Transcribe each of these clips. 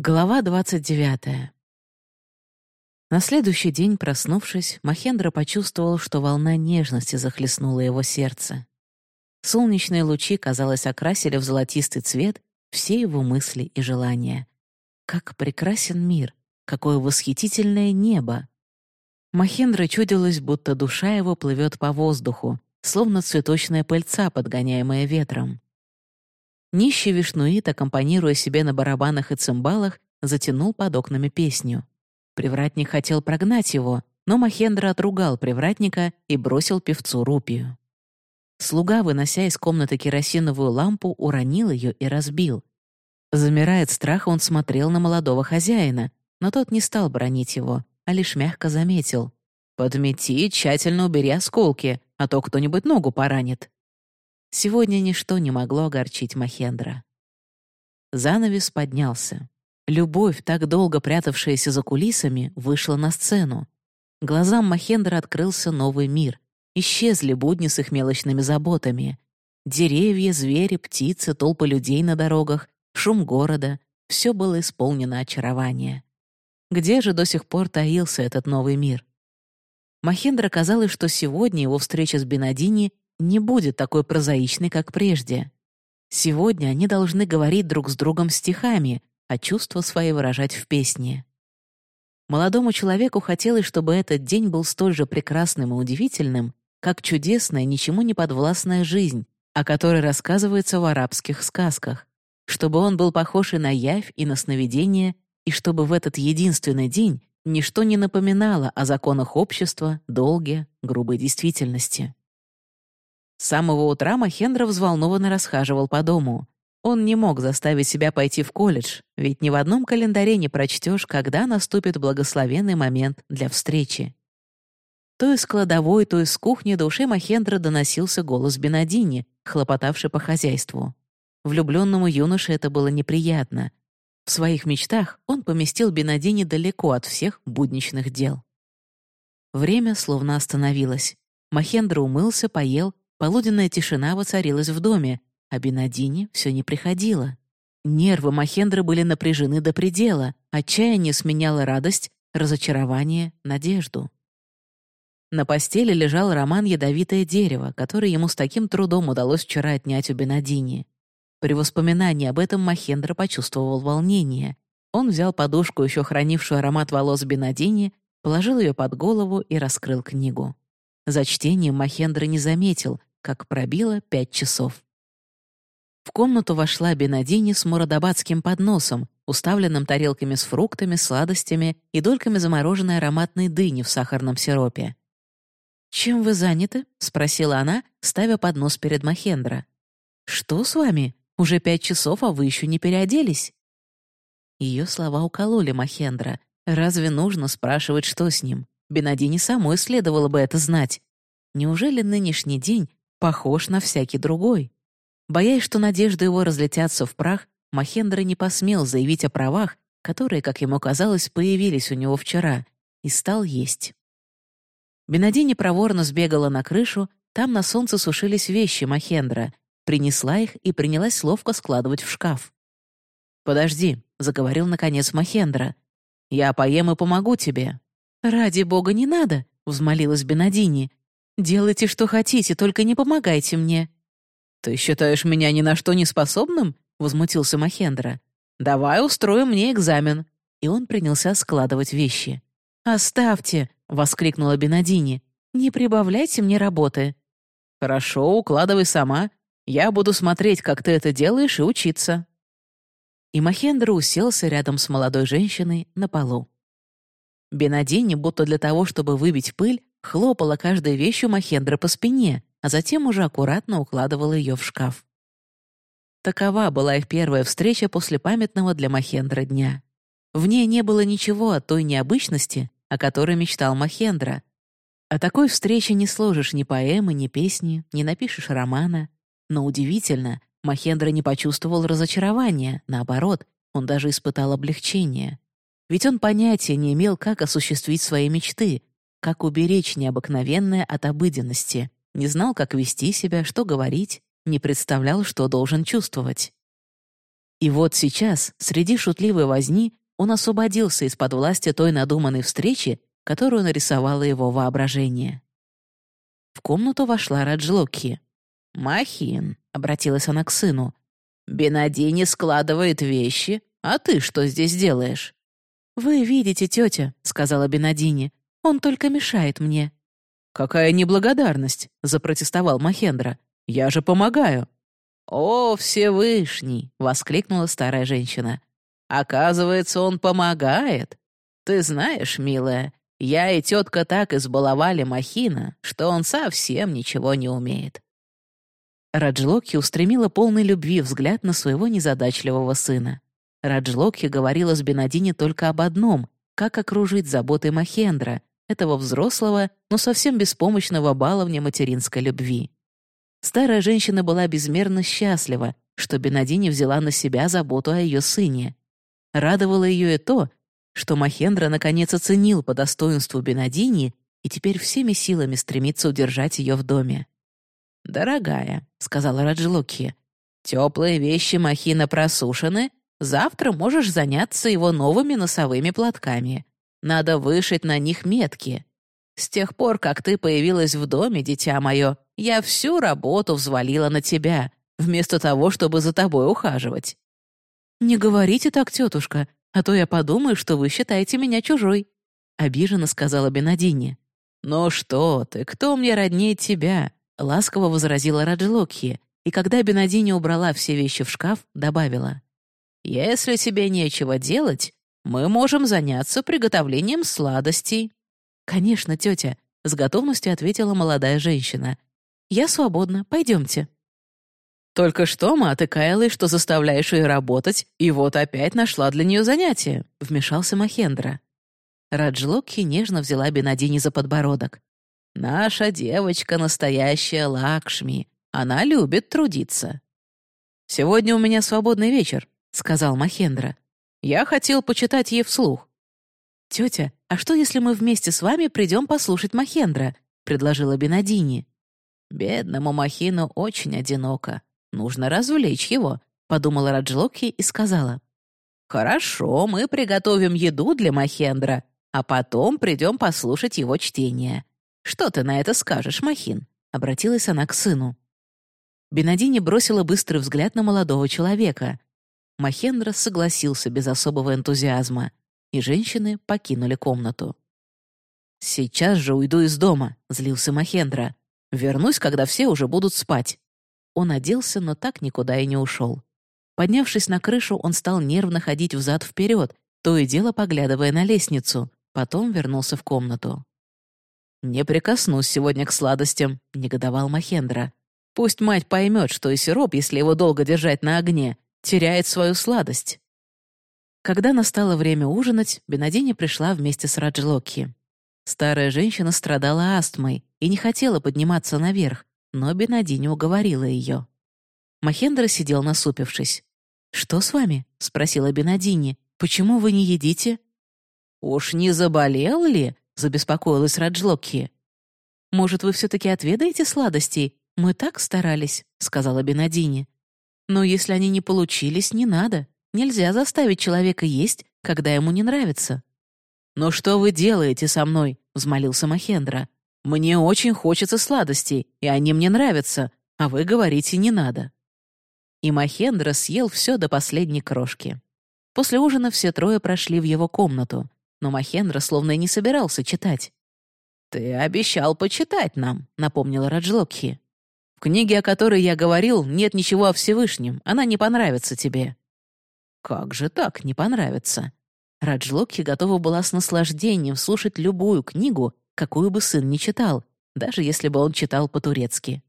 Глава двадцать девятая. На следующий день, проснувшись, Махендра почувствовал, что волна нежности захлестнула его сердце. Солнечные лучи, казалось, окрасили в золотистый цвет все его мысли и желания. Как прекрасен мир, какое восхитительное небо! Махендра чудилось, будто душа его плывет по воздуху, словно цветочная пыльца, подгоняемая ветром. Нищий вишнуит, аккомпанируя себе на барабанах и цимбалах, затянул под окнами песню. Привратник хотел прогнать его, но Махендра отругал привратника и бросил певцу рупию. Слуга, вынося из комнаты керосиновую лампу, уронил ее и разбил. Замирая от страха, он смотрел на молодого хозяина, но тот не стал бронить его, а лишь мягко заметил. «Подмети тщательно убери осколки, а то кто-нибудь ногу поранит». Сегодня ничто не могло огорчить Махендра. Занавес поднялся. Любовь, так долго прятавшаяся за кулисами, вышла на сцену. Глазам Махендра открылся новый мир. Исчезли будни с их мелочными заботами. Деревья, звери, птицы, толпы людей на дорогах, шум города — все было исполнено очарования. Где же до сих пор таился этот новый мир? Махендра казалось, что сегодня его встреча с Бенадини не будет такой прозаичной, как прежде. Сегодня они должны говорить друг с другом стихами, а чувства свои выражать в песне. Молодому человеку хотелось, чтобы этот день был столь же прекрасным и удивительным, как чудесная, ничему не подвластная жизнь, о которой рассказывается в арабских сказках, чтобы он был похож и на явь, и на сновидение, и чтобы в этот единственный день ничто не напоминало о законах общества, долге, грубой действительности. С самого утра Махендра взволнованно расхаживал по дому. Он не мог заставить себя пойти в колледж, ведь ни в одном календаре не прочтешь, когда наступит благословенный момент для встречи. То из кладовой, то из кухни до ушей Махендра доносился голос Бенадини, хлопотавший по хозяйству. Влюбленному юноше это было неприятно. В своих мечтах он поместил Бенадини далеко от всех будничных дел. Время словно остановилось. Махендра умылся, поел Полуденная тишина воцарилась в доме, а Бенадини все не приходила. Нервы Махендры были напряжены до предела, отчаяние сменяло радость, разочарование, надежду. На постели лежал роман «Ядовитое дерево», который ему с таким трудом удалось вчера отнять у Бенадини. При воспоминании об этом Махендра почувствовал волнение. Он взял подушку, еще хранившую аромат волос Бенадини, положил ее под голову и раскрыл книгу. За чтением Махендра не заметил, как пробило пять часов. В комнату вошла Бенадини с мурадабадским подносом, уставленным тарелками с фруктами, сладостями и дольками замороженной ароматной дыни в сахарном сиропе. «Чем вы заняты?» — спросила она, ставя поднос перед Махендра. «Что с вами? Уже пять часов, а вы еще не переоделись?» Ее слова укололи Махендра. Разве нужно спрашивать, что с ним? Бенадини самой следовало бы это знать. Неужели нынешний день похож на всякий другой. Боясь, что надежды его разлетятся в прах, Махендра не посмел заявить о правах, которые, как ему казалось, появились у него вчера, и стал есть. Бенадини проворно сбегала на крышу, там на солнце сушились вещи Махендра, принесла их и принялась ловко складывать в шкаф. «Подожди», — заговорил наконец Махендра. «Я поем и помогу тебе». «Ради бога, не надо», — взмолилась Бенадини. «Делайте, что хотите, только не помогайте мне». «Ты считаешь меня ни на что не способным?» — возмутился Махендра. «Давай устроим мне экзамен». И он принялся складывать вещи. «Оставьте!» — воскликнула Бенадини. «Не прибавляйте мне работы». «Хорошо, укладывай сама. Я буду смотреть, как ты это делаешь, и учиться». И Махендра уселся рядом с молодой женщиной на полу. Бенадини, будто для того, чтобы выбить пыль, хлопала каждой вещью Махендра по спине, а затем уже аккуратно укладывала ее в шкаф. Такова была их первая встреча после памятного для Махендра дня. В ней не было ничего от той необычности, о которой мечтал Махендра. О такой встрече не сложишь ни поэмы, ни песни, не напишешь романа. Но удивительно, Махендра не почувствовал разочарования, наоборот, он даже испытал облегчение. Ведь он понятия не имел, как осуществить свои мечты, как уберечь необыкновенное от обыденности, не знал, как вести себя, что говорить, не представлял, что должен чувствовать. И вот сейчас, среди шутливой возни, он освободился из-под власти той надуманной встречи, которую нарисовало его воображение. В комнату вошла Раджлокхи. «Махин», — обратилась она к сыну, — «Бенадини складывает вещи, а ты что здесь делаешь?» «Вы видите, тетя», — сказала Бенадини, — «он только мешает мне». «Какая неблагодарность», — запротестовал Махендра. «Я же помогаю». «О, Всевышний!» — воскликнула старая женщина. «Оказывается, он помогает. Ты знаешь, милая, я и тетка так избаловали Махина, что он совсем ничего не умеет». Раджлоки устремила полный любви взгляд на своего незадачливого сына. Раджлокхи говорила с Бенадини только об одном — как окружить заботой Махендра, этого взрослого, но совсем беспомощного баловня материнской любви. Старая женщина была безмерно счастлива, что Бенадини взяла на себя заботу о ее сыне. Радовало ее и то, что Махендра наконец оценил по достоинству Бенадини и теперь всеми силами стремится удержать ее в доме. «Дорогая», — сказала Раджилоки, — «теплые вещи Махина просушены, завтра можешь заняться его новыми носовыми платками. Надо вышить на них метки. С тех пор, как ты появилась в доме, дитя мое, я всю работу взвалила на тебя, вместо того, чтобы за тобой ухаживать». «Не говорите так, тетушка, а то я подумаю, что вы считаете меня чужой», — обиженно сказала Бенадини. «Ну что ты, кто мне роднее тебя?» — ласково возразила Раджилокхи, и когда Бенадини убрала все вещи в шкаф, добавила. «Если тебе нечего делать, мы можем заняться приготовлением сладостей». «Конечно, тетя», — с готовностью ответила молодая женщина. «Я свободна, пойдемте». «Только что мы отыкаялась, что заставляешь ее работать, и вот опять нашла для нее занятие», — вмешался Махендра. Раджлокхи нежно взяла Бенадини за подбородок. «Наша девочка настоящая Лакшми. Она любит трудиться». «Сегодня у меня свободный вечер», — сказал Махендра. «Я хотел почитать ей вслух». «Тетя, а что, если мы вместе с вами придем послушать Махендра?» — предложила Бенадини. «Бедному Махину очень одиноко. Нужно развлечь его», — подумала Раджлокхи и сказала. «Хорошо, мы приготовим еду для Махендра, а потом придем послушать его чтение. «Что ты на это скажешь, Махин?» — обратилась она к сыну. Бенадини бросила быстрый взгляд на молодого человека. Махендра согласился без особого энтузиазма, и женщины покинули комнату. «Сейчас же уйду из дома», — злился Махендра. «Вернусь, когда все уже будут спать». Он оделся, но так никуда и не ушел. Поднявшись на крышу, он стал нервно ходить взад-вперед, то и дело поглядывая на лестницу, потом вернулся в комнату. «Не прикоснусь сегодня к сладостям», — негодовал Махендра. «Пусть мать поймет, что и сироп, если его долго держать на огне, теряет свою сладость». Когда настало время ужинать, Бенадини пришла вместе с Раджлоки. Старая женщина страдала астмой и не хотела подниматься наверх, но Бенадини уговорила ее. Махендра сидел насупившись. «Что с вами?» — спросила Бенадини. «Почему вы не едите?» «Уж не заболел ли?» забеспокоилась Раджлокхи. «Может, вы все-таки отведаете сладостей? Мы так старались», — сказала Бенадини. «Но если они не получились, не надо. Нельзя заставить человека есть, когда ему не нравится». «Но что вы делаете со мной?» — взмолился Махендра. «Мне очень хочется сладостей, и они мне нравятся, а вы говорите «не надо». И Махендра съел все до последней крошки. После ужина все трое прошли в его комнату но Махендра словно и не собирался читать. «Ты обещал почитать нам», — напомнила Раджлокхи. «В книге, о которой я говорил, нет ничего о Всевышнем, она не понравится тебе». «Как же так не понравится?» Раджлокхи готова была с наслаждением слушать любую книгу, какую бы сын ни читал, даже если бы он читал по-турецки.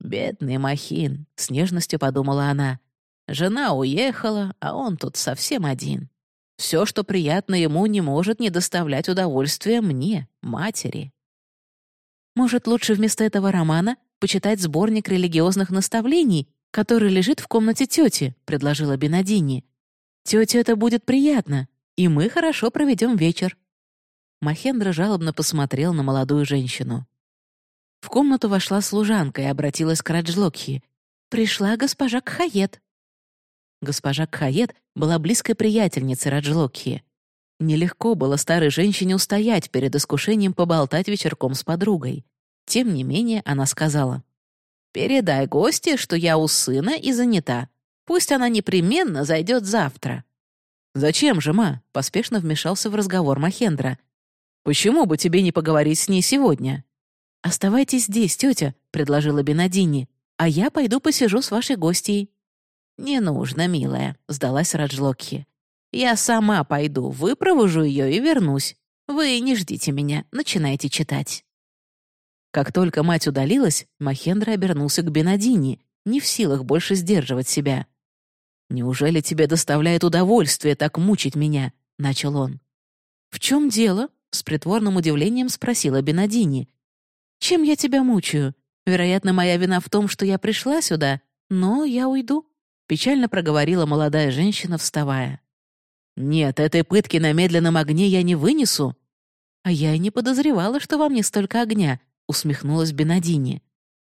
«Бедный Махин», — с нежностью подумала она. «Жена уехала, а он тут совсем один». Все, что приятно ему, не может не доставлять удовольствия мне, матери. Может, лучше вместо этого романа почитать сборник религиозных наставлений, который лежит в комнате тети, предложила Бенадини. Тете это будет приятно, и мы хорошо проведем вечер. Махендра жалобно посмотрел на молодую женщину. В комнату вошла служанка и обратилась к Раджлокхи. «Пришла госпожа Кхает». Госпожа Кхает была близкой приятельницей Раджлокхи. Нелегко было старой женщине устоять перед искушением поболтать вечерком с подругой. Тем не менее, она сказала, «Передай гости, что я у сына и занята. Пусть она непременно зайдет завтра». «Зачем же, ма?» — поспешно вмешался в разговор Махендра. «Почему бы тебе не поговорить с ней сегодня?» «Оставайтесь здесь, тетя», — предложила Бенадини, «а я пойду посижу с вашей гостьей». «Не нужно, милая», — сдалась Раджлокхи. «Я сама пойду, выпровожу ее и вернусь. Вы не ждите меня, начинайте читать». Как только мать удалилась, Махендра обернулся к Бенадини, не в силах больше сдерживать себя. «Неужели тебе доставляет удовольствие так мучить меня?» — начал он. «В чем дело?» — с притворным удивлением спросила Бенадини. «Чем я тебя мучаю? Вероятно, моя вина в том, что я пришла сюда, но я уйду», — печально проговорила молодая женщина, вставая. «Нет, этой пытки на медленном огне я не вынесу». «А я и не подозревала, что во мне столько огня», усмехнулась Бенадини.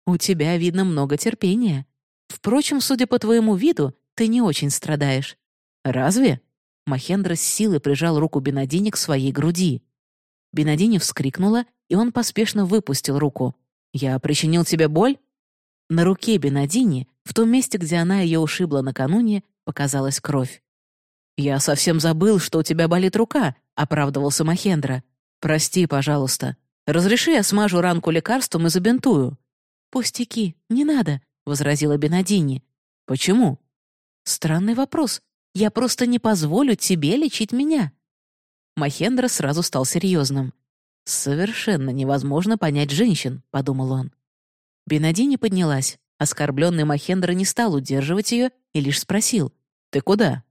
«У тебя, видно, много терпения. Впрочем, судя по твоему виду, ты не очень страдаешь». «Разве?» Махендра с силой прижал руку Бенадини к своей груди. Бенадини вскрикнула, и он поспешно выпустил руку. «Я причинил тебе боль?» На руке Бенадини, в том месте, где она ее ушибла накануне, показалась кровь. «Я совсем забыл, что у тебя болит рука», — оправдывался Махендра. «Прости, пожалуйста. Разреши, я смажу ранку лекарством и забинтую». «Пустяки, не надо», — возразила Бенадини. «Почему?» «Странный вопрос. Я просто не позволю тебе лечить меня». Махендра сразу стал серьезным. «Совершенно невозможно понять женщин», — подумал он. Бенадини поднялась. Оскорбленный Махендра не стал удерживать ее и лишь спросил «Ты куда?».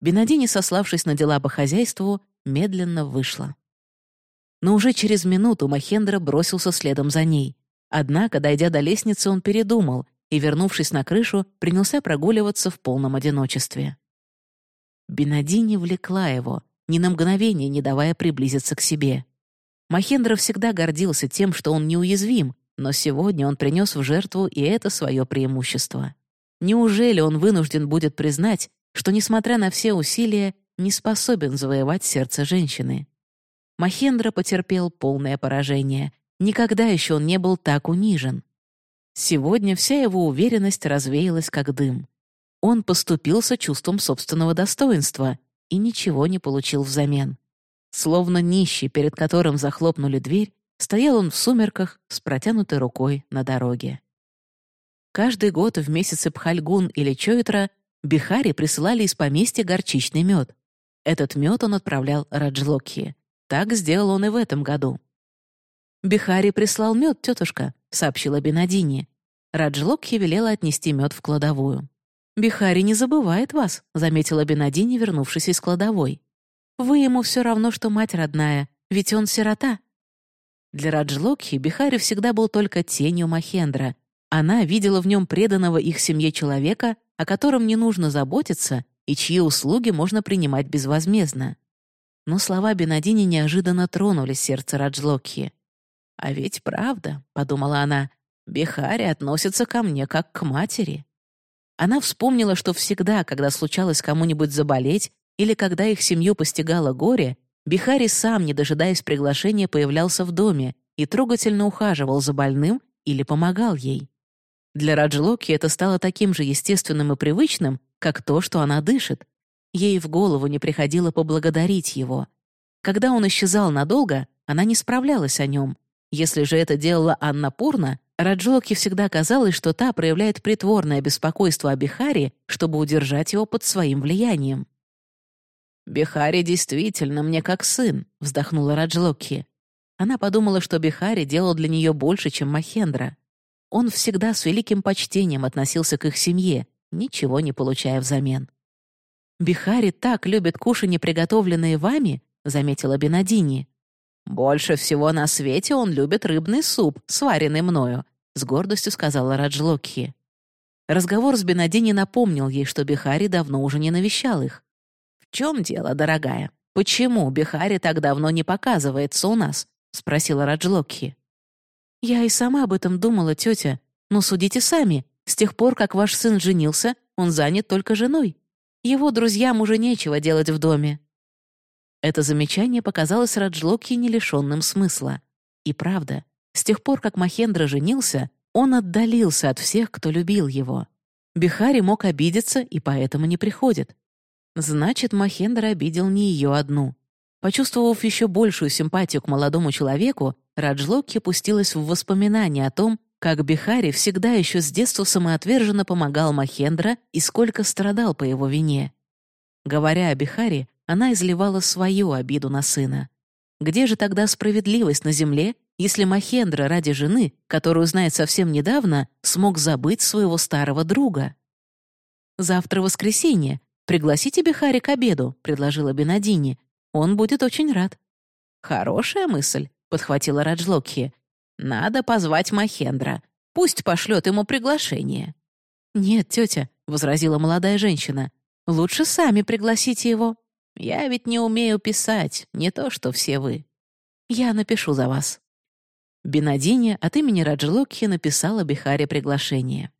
Бенадини, сославшись на дела по хозяйству, медленно вышла но уже через минуту Махендра бросился следом за ней. Однако, дойдя до лестницы, он передумал и, вернувшись на крышу, принялся прогуливаться в полном одиночестве. Бенадини влекла его, ни на мгновение не давая приблизиться к себе. Махендра всегда гордился тем, что он неуязвим, но сегодня он принес в жертву и это свое преимущество. Неужели он вынужден будет признать, что, несмотря на все усилия, не способен завоевать сердце женщины? Махендра потерпел полное поражение. Никогда еще он не был так унижен. Сегодня вся его уверенность развеялась как дым. Он поступился чувством собственного достоинства и ничего не получил взамен. Словно нищий, перед которым захлопнули дверь, стоял он в сумерках с протянутой рукой на дороге. Каждый год в месяцы Пхальгун или Чойтра Бихари присылали из поместья горчичный мед. Этот мед он отправлял Раджлокхи. Так сделал он и в этом году. «Бихари прислал мед, тетушка», — сообщила Бенадини. Раджлокхи велела отнести мед в кладовую. «Бихари не забывает вас», — заметила Бенадини, вернувшись из кладовой. «Вы ему все равно, что мать родная, ведь он сирота». Для Раджлокхи Бихари всегда был только тенью Махендра. Она видела в нем преданного их семье человека, о котором не нужно заботиться и чьи услуги можно принимать безвозмездно но слова Бенадини неожиданно тронули сердце Раджлокхи. «А ведь правда», — подумала она, — «Бихари относится ко мне как к матери». Она вспомнила, что всегда, когда случалось кому-нибудь заболеть или когда их семью постигало горе, Бихари сам, не дожидаясь приглашения, появлялся в доме и трогательно ухаживал за больным или помогал ей. Для Раджлоки это стало таким же естественным и привычным, как то, что она дышит, Ей в голову не приходило поблагодарить его. Когда он исчезал надолго, она не справлялась о нем. Если же это делала Анна Пурна, Раджоке всегда казалось, что та проявляет притворное беспокойство о Бихаре, чтобы удержать его под своим влиянием. «Бихари действительно мне как сын», — вздохнула Раджлокхи. Она подумала, что Бихари делал для нее больше, чем Махендра. Он всегда с великим почтением относился к их семье, ничего не получая взамен. «Бихари так любит кушанье, приготовленные вами», — заметила Бенадини. «Больше всего на свете он любит рыбный суп, сваренный мною», — с гордостью сказала Раджлокхи. Разговор с Бенадини напомнил ей, что Бихари давно уже не навещал их. «В чем дело, дорогая? Почему Бихари так давно не показывается у нас?» — спросила Раджлокхи. «Я и сама об этом думала, тетя. Но судите сами. С тех пор, как ваш сын женился, он занят только женой. Его друзьям уже нечего делать в доме». Это замечание показалось Раджлоки не лишенным смысла. И правда, с тех пор, как Махендра женился, он отдалился от всех, кто любил его. Бихари мог обидеться и поэтому не приходит. Значит, Махендра обидел не ее одну. Почувствовав еще большую симпатию к молодому человеку, Раджлоки пустилась в воспоминания о том, как Бихари всегда еще с детства самоотверженно помогал Махендра и сколько страдал по его вине. Говоря о Бихари, она изливала свою обиду на сына. Где же тогда справедливость на земле, если Махендра ради жены, которую знает совсем недавно, смог забыть своего старого друга? «Завтра воскресенье. Пригласите Бихари к обеду», — предложила Бенадини. «Он будет очень рад». «Хорошая мысль», — подхватила Раджлокхи. Надо позвать Махендра. Пусть пошлет ему приглашение». «Нет, тетя», — возразила молодая женщина. «Лучше сами пригласите его. Я ведь не умею писать, не то что все вы. Я напишу за вас». Бенадиня от имени Раджилокхи написала Бихаре приглашение.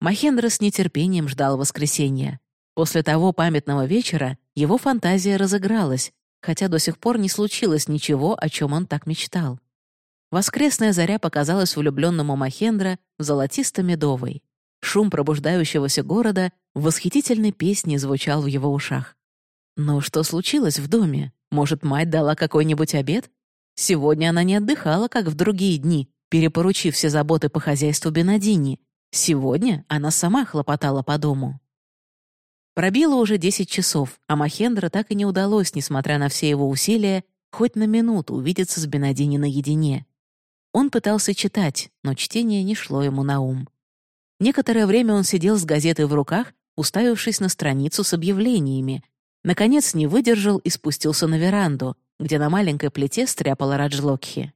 Махендра с нетерпением ждал воскресенья. После того памятного вечера его фантазия разыгралась, хотя до сих пор не случилось ничего, о чем он так мечтал. Воскресная заря показалась влюбленному Махендра золотисто-медовой. Шум пробуждающегося города в восхитительной песне звучал в его ушах. Но что случилось в доме? Может, мать дала какой-нибудь обед? Сегодня она не отдыхала, как в другие дни, перепоручив все заботы по хозяйству Бенадини. Сегодня она сама хлопотала по дому. Пробило уже десять часов, а Махендра так и не удалось, несмотря на все его усилия, хоть на минуту увидеться с Бенадини наедине. Он пытался читать, но чтение не шло ему на ум. Некоторое время он сидел с газетой в руках, уставившись на страницу с объявлениями. Наконец не выдержал и спустился на веранду, где на маленькой плите стряпала Раджлокхи.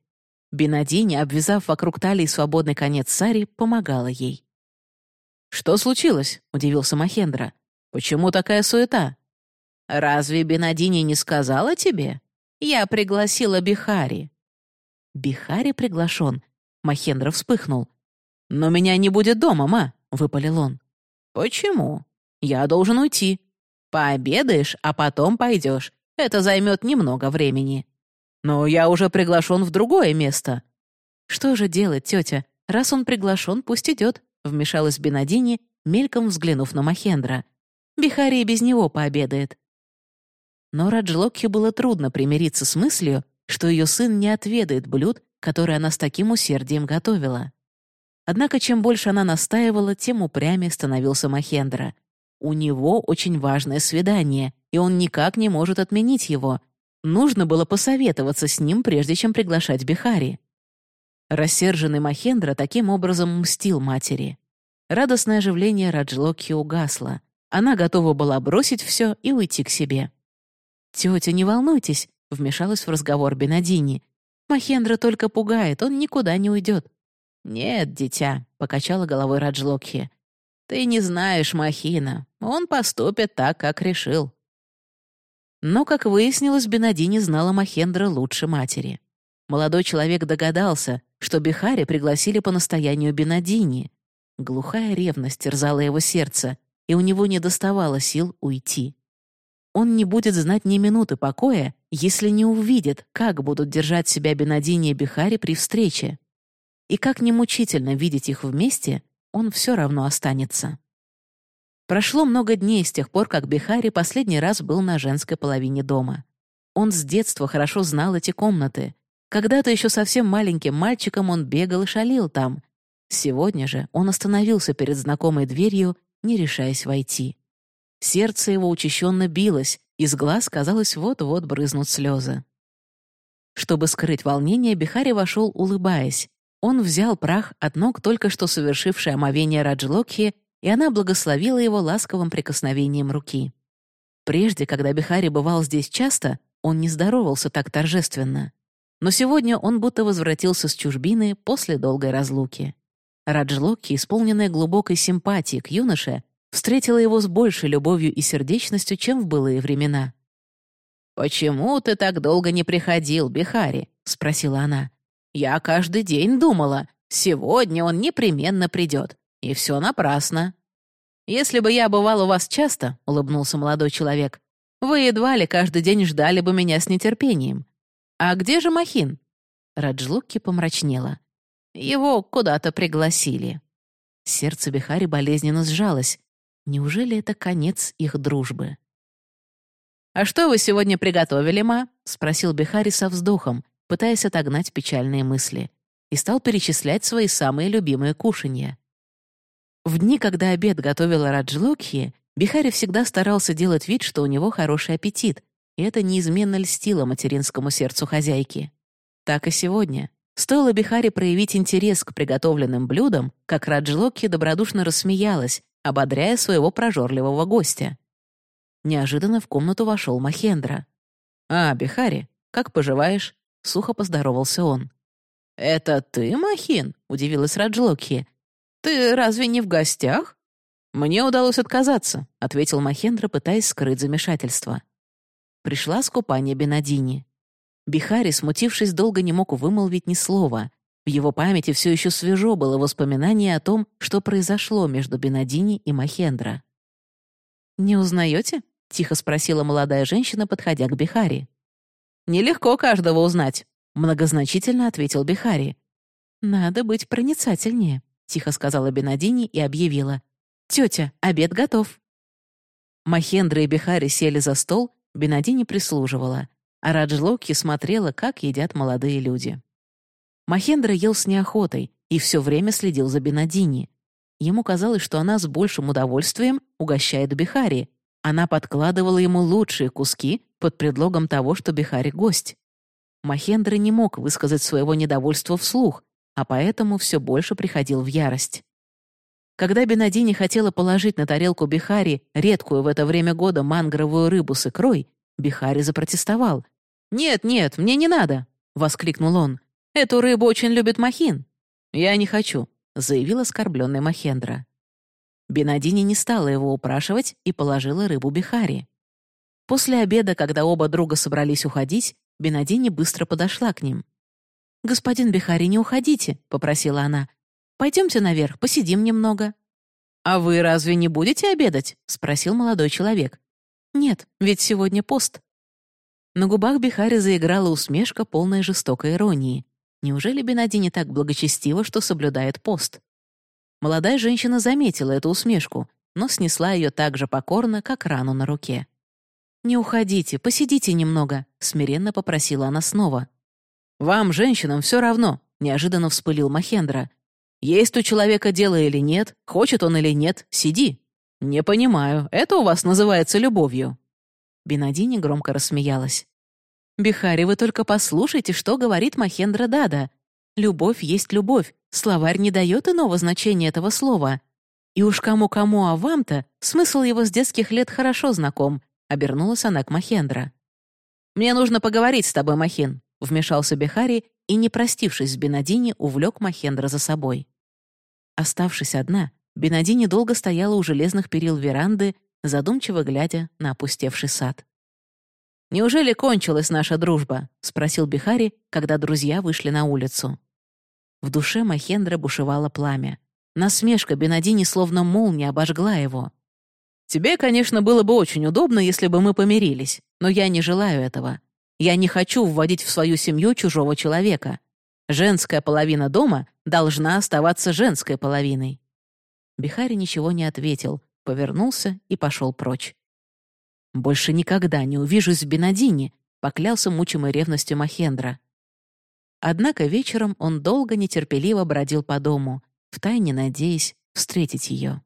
Бенадини, обвязав вокруг талии свободный конец сари, помогала ей. «Что случилось?» — удивился Махендра. «Почему такая суета?» «Разве Бенадини не сказала тебе? Я пригласила Бихари. Бихари приглашен. Махендра вспыхнул. «Но меня не будет дома, ма», — выпалил он. «Почему? Я должен уйти. Пообедаешь, а потом пойдешь. Это займет немного времени. Но я уже приглашен в другое место». «Что же делать, тетя? Раз он приглашен, пусть идет», — вмешалась Бенадини, мельком взглянув на Махендра. «Бихари без него пообедает». Но Раджлокхе было трудно примириться с мыслью, что ее сын не отведает блюд, которые она с таким усердием готовила. Однако чем больше она настаивала, тем упрямее становился Махендра. У него очень важное свидание, и он никак не может отменить его. Нужно было посоветоваться с ним, прежде чем приглашать Бихари. Рассерженный Махендра таким образом мстил матери. Радостное оживление Раджлокхи угасло. Она готова была бросить все и уйти к себе. «Тетя, не волнуйтесь, вмешалась в разговор Бенадини. «Махендра только пугает, он никуда не уйдет». «Нет, дитя», — покачала головой Раджлокхи. «Ты не знаешь Махина. Он поступит так, как решил». Но, как выяснилось, Бенадини знала Махендра лучше матери. Молодой человек догадался, что Бихари пригласили по настоянию Бенадини. Глухая ревность терзала его сердце, и у него не доставало сил уйти. Он не будет знать ни минуты покоя, если не увидит, как будут держать себя Бенадини и Бихари при встрече. И как немучительно видеть их вместе, он все равно останется. Прошло много дней с тех пор, как Бихари последний раз был на женской половине дома. Он с детства хорошо знал эти комнаты. Когда-то еще совсем маленьким мальчиком он бегал и шалил там. Сегодня же он остановился перед знакомой дверью, не решаясь войти. Сердце его учащенно билось, из глаз, казалось, вот-вот брызнут слезы. Чтобы скрыть волнение, Бихари вошел, улыбаясь. Он взял прах от ног только что совершившей омовение Раджлокхи, и она благословила его ласковым прикосновением руки. Прежде, когда Бихари бывал здесь часто, он не здоровался так торжественно. Но сегодня он будто возвратился с чужбины после долгой разлуки. Раджлокхи, исполненная глубокой симпатии к юноше, встретила его с большей любовью и сердечностью, чем в былые времена. «Почему ты так долго не приходил, Бихари?» — спросила она. «Я каждый день думала, сегодня он непременно придет, и все напрасно». «Если бы я бывал у вас часто», — улыбнулся молодой человек, «вы едва ли каждый день ждали бы меня с нетерпением. А где же Махин?» Раджлукки помрачнела. «Его куда-то пригласили». Сердце Бихари болезненно сжалось. Неужели это конец их дружбы? «А что вы сегодня приготовили, ма?» — спросил Бихари со вздохом, пытаясь отогнать печальные мысли, и стал перечислять свои самые любимые кушанья. В дни, когда обед готовила Раджлокхи, Бихари всегда старался делать вид, что у него хороший аппетит, и это неизменно льстило материнскому сердцу хозяйки. Так и сегодня. Стоило Бихари проявить интерес к приготовленным блюдам, как Раджлокхи добродушно рассмеялась, ободряя своего прожорливого гостя. Неожиданно в комнату вошел Махендра. «А, Бихари, как поживаешь?» — сухо поздоровался он. «Это ты, Махин?» — удивилась Раджлокхи. «Ты разве не в гостях?» «Мне удалось отказаться», — ответил Махендра, пытаясь скрыть замешательство. Пришла с купания Бенадини. Бихари, смутившись, долго не мог вымолвить ни слова. В его памяти все еще свежо было воспоминание о том, что произошло между Бенадини и Махендра. «Не узнаете?» — тихо спросила молодая женщина, подходя к Бихари. «Нелегко каждого узнать», — многозначительно ответил Бихари. «Надо быть проницательнее», — тихо сказала Бенадини и объявила. «Тетя, обед готов». Махендра и Бихари сели за стол, Бенадини прислуживала, а Раджлоки смотрела, как едят молодые люди. Махендра ел с неохотой и все время следил за Бенадини. Ему казалось, что она с большим удовольствием угощает Бихари, она подкладывала ему лучшие куски под предлогом того, что Бихари — гость. Махендра не мог высказать своего недовольства вслух, а поэтому все больше приходил в ярость. Когда Бенадини хотела положить на тарелку Бихари редкую в это время года мангровую рыбу с икрой, Бихари запротестовал. «Нет, нет, мне не надо!» — воскликнул он. «Эту рыбу очень любит Махин». «Я не хочу», — заявил оскорбленный Махендра. Бенадини не стала его упрашивать и положила рыбу Бихари. После обеда, когда оба друга собрались уходить, Бенадини быстро подошла к ним. «Господин Бихари, не уходите», — попросила она. «Пойдемте наверх, посидим немного». «А вы разве не будете обедать?» — спросил молодой человек. «Нет, ведь сегодня пост». На губах Бихари заиграла усмешка, полная жестокой иронии. Неужели Бенадини так благочестиво, что соблюдает пост? Молодая женщина заметила эту усмешку, но снесла ее так же покорно, как рану на руке. «Не уходите, посидите немного», — смиренно попросила она снова. «Вам, женщинам, все равно», — неожиданно вспылил Махендра. «Есть у человека дело или нет, хочет он или нет, сиди». «Не понимаю, это у вас называется любовью». Бенадини громко рассмеялась. «Бихари, вы только послушайте, что говорит Махендра Дада. Любовь есть любовь, словарь не дает иного значения этого слова. И уж кому-кому, а вам-то смысл его с детских лет хорошо знаком, обернулась она к Махендра. «Мне нужно поговорить с тобой, Махин», — вмешался Бехари и, не простившись с Бенадини, увлек Махендра за собой. Оставшись одна, Бенадини долго стояла у железных перил веранды, задумчиво глядя на опустевший сад. «Неужели кончилась наша дружба?» — спросил Бихари, когда друзья вышли на улицу. В душе Махендра бушевало пламя. Насмешка Бенадини словно молния обожгла его. «Тебе, конечно, было бы очень удобно, если бы мы помирились, но я не желаю этого. Я не хочу вводить в свою семью чужого человека. Женская половина дома должна оставаться женской половиной». Бихари ничего не ответил, повернулся и пошел прочь. «Больше никогда не увижусь в Бенадине», — поклялся мучимой ревностью Махендра. Однако вечером он долго нетерпеливо бродил по дому, втайне надеясь встретить ее.